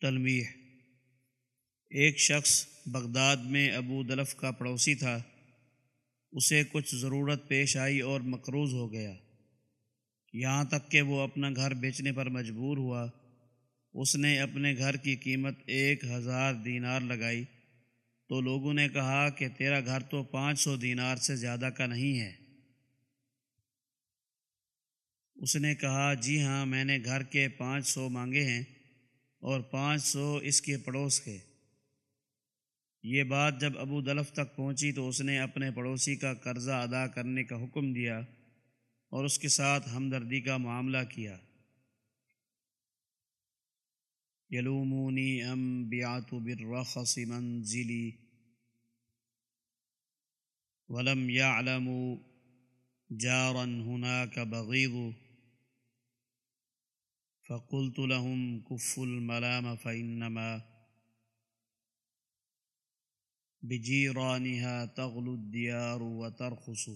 تلمیح ایک شخص بغداد میں ابو دلف کا پڑوسی تھا۔ اسے کچھ ضرورت پیش آئی اور مقروض ہو گیا۔ یہاں تک کہ وہ اپنا گھر بیچنے پر مجبور ہوا۔ اس نے اپنے گھر کی قیمت ایک ہزار دینار لگائی۔ تو لوگوں نے کہا کہ تیرا گھر تو پانچ سو دینار سے زیادہ کا نہیں ہے۔ اس نے کہا جی ہاں میں نے گھر کے پانچ سو مانگے ہیں۔ اور پانچ سو اس کے پڑوس کے یہ بات جب ابو دلف تک پہنچی تو اس نے اپنے پڑوسی کا قرضہ ادا کرنے کا حکم دیا اور اس کے ساتھ ہمدردی کا معاملہ کیا۔ یلومونی ام بیات برخص منزلی ولم يعلموا جارا هناك بغيض فقلت لهم كف الملام فإنما بجيرانها تغلو الديار وترخص.